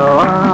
Oh,